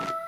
you